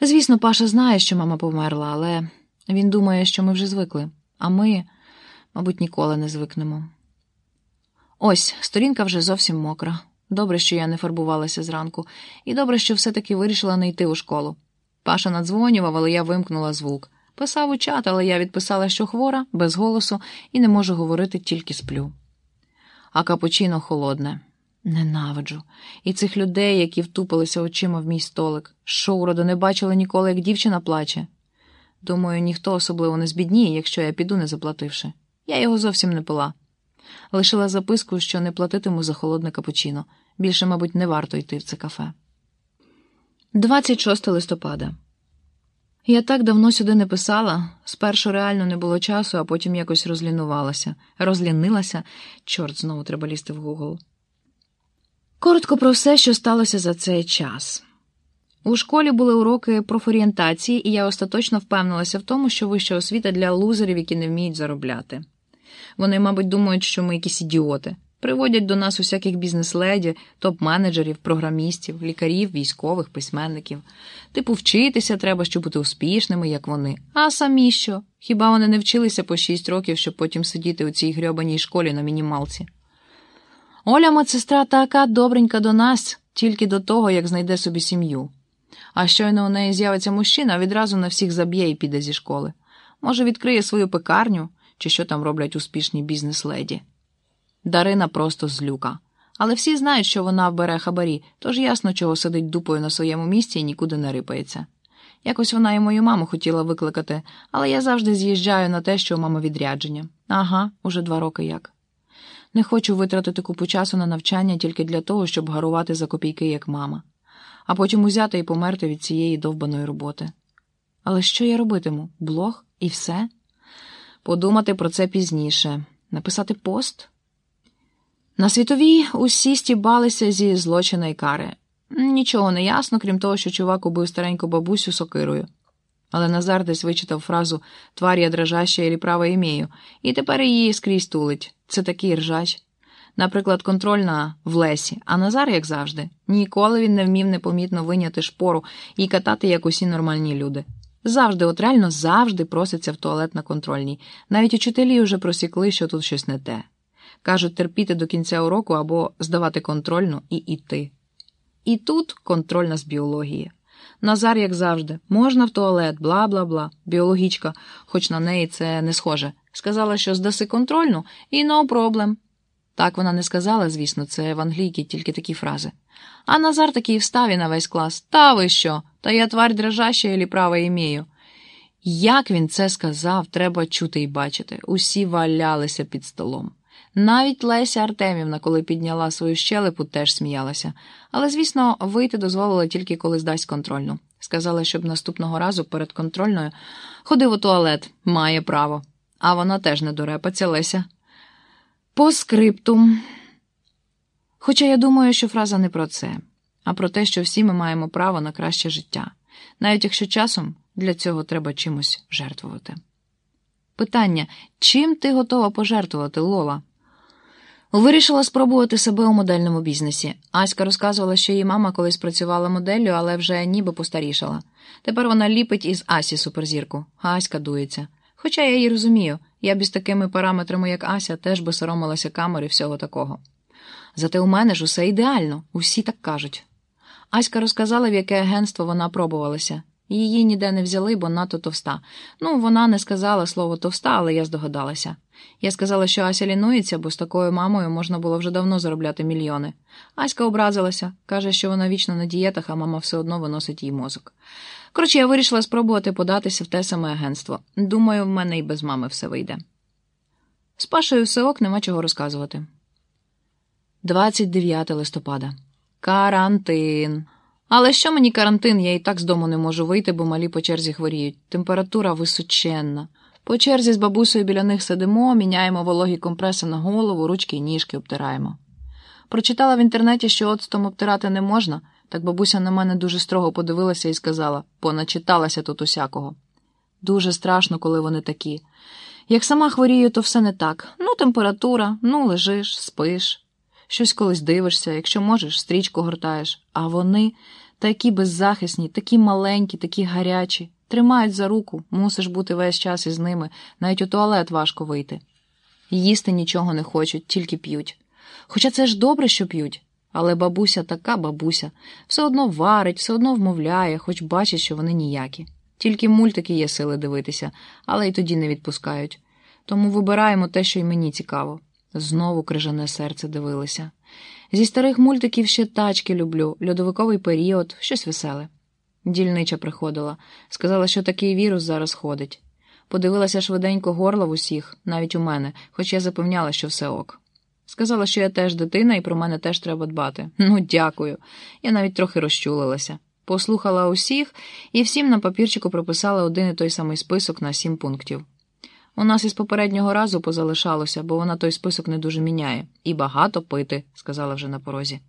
Звісно, Паша знає, що мама померла, але він думає, що ми вже звикли, а ми, мабуть, ніколи не звикнемо. Ось сторінка вже зовсім мокра. Добре, що я не фарбувалася зранку, і добре, що все-таки вирішила не йти у школу. Паша надзвонював, але я вимкнула звук. Писав у чат, але я відписала, що хвора, без голосу, і не можу говорити, тільки сплю. А капучино холодне. Ненавиджу. І цих людей, які втупилися очима в мій столик. Шоуроду не бачили ніколи, як дівчина плаче. Думаю, ніхто особливо не збідніє, якщо я піду, не заплативши. Я його зовсім не пила. Лишила записку, що не платитиму за холодне капучино. Більше, мабуть, не варто йти в це кафе. 26 листопада. Я так давно сюди не писала. Спершу реально не було часу, а потім якось розлінувалася. Розлінилася. Чорт, знову треба лізти в Гугл. Коротко про все, що сталося за цей час. У школі були уроки профорієнтації, і я остаточно впевнилася в тому, що вища освіта для лузерів, які не вміють заробляти. Вони, мабуть, думають, що ми якісь ідіоти. Приводять до нас усяких бізнес-леді, топ-менеджерів, програмістів, лікарів, військових, письменників. Типу, вчитися треба, щоб бути успішними, як вони. А самі що? Хіба вони не вчилися по шість років, щоб потім сидіти у цій грьобаній школі на мінімалці? Оля медсестра така добренька до нас, тільки до того, як знайде собі сім'ю. А щойно у неї з'явиться мужчина, відразу на всіх заб'є і піде зі школи. Може, відкриє свою пекарню, чи що там роблять успішні бізнес-леді. Дарина просто злюка. Але всі знають, що вона бере хабарі, тож ясно, чого сидить дупою на своєму місці і нікуди не рипається. Якось вона і мою маму хотіла викликати, але я завжди з'їжджаю на те, що у мами відрядження. Ага, уже два роки як. Не хочу витратити купу часу на навчання тільки для того, щоб гарувати за копійки, як мама, а потім узяти і померти від цієї довбаної роботи. Але що я робитиму? Блог і все? Подумати про це пізніше, написати пост. На світовій усі стібалися зі злочина й кари. Нічого не ясно, крім того, що чувак убив стареньку бабусю сокирою. Але Назар десь вичитав фразу «Тварь я дрожаща і права імею, і тепер її скрізь тулить. Це такий ржач. Наприклад, контрольна в лесі, а Назар, як завжди, ніколи він не вмів непомітно виняти шпору і катати, як усі нормальні люди. Завжди, от реально завжди проситься в туалет на контрольній. Навіть учителі вже просікли, що тут щось не те. Кажуть, терпіти до кінця уроку або здавати контрольну і іти. І тут контрольна з біології. Назар, як завжди, можна в туалет, бла бла бла. Біологічка, хоч на неї це не схоже. Сказала, що здаси контрольну, і no problem. Так вона не сказала, звісно, це в англійки тільки такі фрази. А Назар такий встав і на весь клас. Та ви що? Та я тварь дрожаща і право імею. Як він це сказав, треба чути і бачити. Усі валялися під столом. Навіть Леся Артемівна, коли підняла свою щелепу, теж сміялася. Але, звісно, вийти дозволила тільки коли здасть контрольну. Сказала, щоб наступного разу перед контрольною ходив у туалет, має право. А вона теж не дорепаться, Леся. По скриптум. Хоча я думаю, що фраза не про це, а про те, що всі ми маємо право на краще життя, навіть якщо часом для цього треба чимось жертвувати. Питання: чим ти готова пожертвувати, Лола? Вирішила спробувати себе у модельному бізнесі. Аська розказувала, що її мама колись працювала моделлю, але вже ніби постарішала. Тепер вона ліпить із Асі суперзірку, а Аська дується. Хоча я її розумію, я б із такими параметрами, як Ася, теж би соромилася камер і всього такого. Зате у мене ж усе ідеально, усі так кажуть. Аська розказала, в яке агентство вона пробувалася. Її ніде не взяли, бо надто товста. Ну, вона не сказала слово товста, але я здогадалася. Я сказала, що Ася лінується, бо з такою мамою можна було вже давно заробляти мільйони. Аська образилася, каже, що вона вічно на дієтах, а мама все одно виносить їй мозок. Коротше, я вирішила спробувати податися в те саме агентство. Думаю, в мене і без мами все вийде. З Пашею все ок, нема чого розказувати. 29 листопада. Карантин. Але що мені карантин? Я і так з дому не можу вийти, бо малі по черзі хворіють. Температура височенна. По черзі з бабусею біля них сидимо, міняємо вологі компреси на голову, ручки і ніжки обтираємо. Прочитала в інтернеті, що оцтом обтирати не можна, так бабуся на мене дуже строго подивилася і сказала поначиталася тут усякого. Дуже страшно, коли вони такі. Як сама хворію, то все не так. Ну, температура, ну, лежиш, спиш. Щось колись дивишся, якщо можеш, стрічку гортаєш, а вони Такі беззахисні, такі маленькі, такі гарячі. Тримають за руку, мусиш бути весь час із ними, навіть у туалет важко вийти. Їсти нічого не хочуть, тільки п'ють. Хоча це ж добре, що п'ють. Але бабуся така бабуся, все одно варить, все одно вмовляє, хоч бачить, що вони ніякі. Тільки мультики є сили дивитися, але й тоді не відпускають. Тому вибираємо те, що й мені цікаво. Знову крижане серце дивилися. Зі старих мультиків ще тачки люблю, льодовиковий період, щось веселе. Дільнича приходила, сказала, що такий вірус зараз ходить. Подивилася швиденько горла в усіх, навіть у мене, хоч я запевняла, що все ок. Сказала, що я теж дитина і про мене теж треба дбати. Ну, дякую. Я навіть трохи розчулилася. Послухала усіх і всім на папірчику прописала один і той самий список на сім пунктів. У нас із попереднього разу позалишалося, бо вона той список не дуже міняє. І багато пити, сказала вже на порозі.